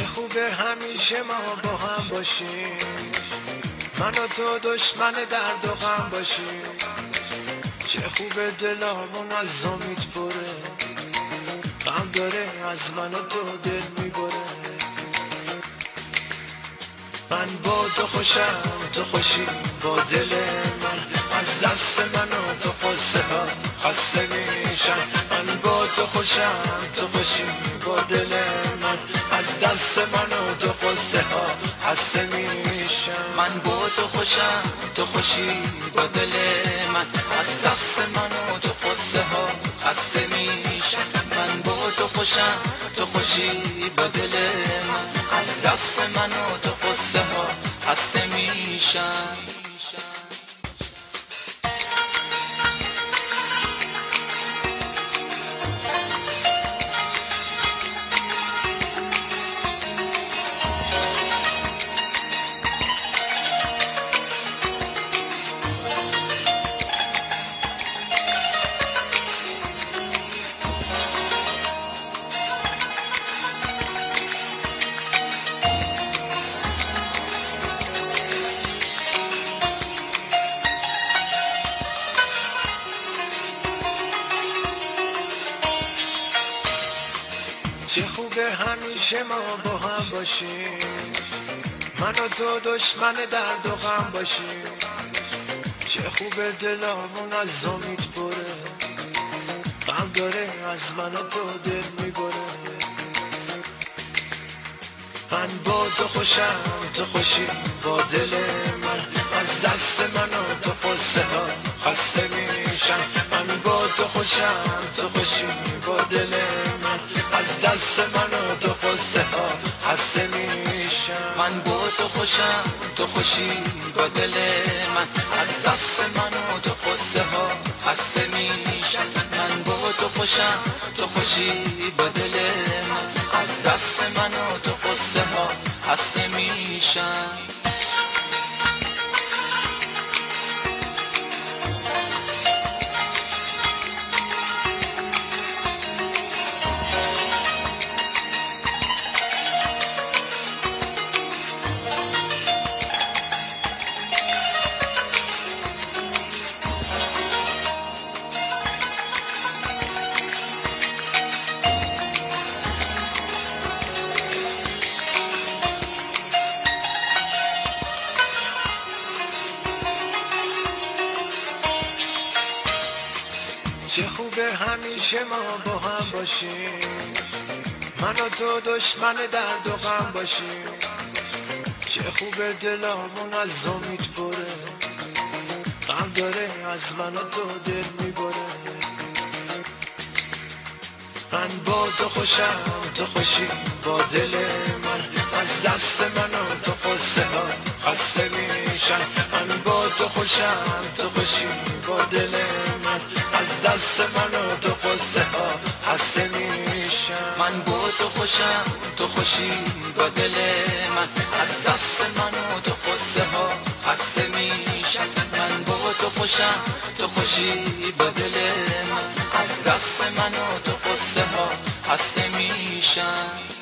خوبه همیشه ما با هم باشیم. من و تو دشمن درد و غم باشیم. چه خوبه دلامون از امید پره. غم داره از من و تو دل می‌بره. من با تو خوشم تو خوشی با دل من. از دست من و تو قصه ها خسته میشم. من با تو خوشم تو خوشی با دل من. دست من و تو قصه ها خسته میشم. من با تو خوشم تو خوشی با دل من. از دست من و تو قصه ها خسته میشم. من با تو خوشم تو خوشی با دل من. از دست من و تو قصه ها خسته میشم. چه خوبه همیشه ما با هم باشیم؟ من و تو دشمن درد و غم باشیم. چه خوبه دلامون از امید پره غم داره از من و تو دل می‌بره. من با تو خوشم تو خوشی با دل من از دست من و تو قصه ها خسته میشم. من با تو خوشم تو خوشی با دل من. از دست من و تو قصه ها خسته میشم. من با تو خوشم تو خوشی با دل من. از دست من و تو قصه ها خسته میشم. من با تو خوشم تو خوشی با دل من. از دست من و تو قصه ها خسته میشم. چه خوبه همیشه ما با هم باشیم. من و تو دشمن درد و غم باشیم. چه خوبه دلامون از امید پره غم داره از من و تو دل می‌بره. من با تو خوشم تو خوشی با دل من. از دست من و تو قصه ها. خسته میشم. من با تو خوشم تو خوشی با دل من. از دست من و تو قصه ها خسته میشم. من با تو خوشم تو خوشی با دل من. از دست من و تو قصه ها خسته میشم. من با تو خوشم تو خوشی با دل من. از دست من و تو قصه ها خسته میشم.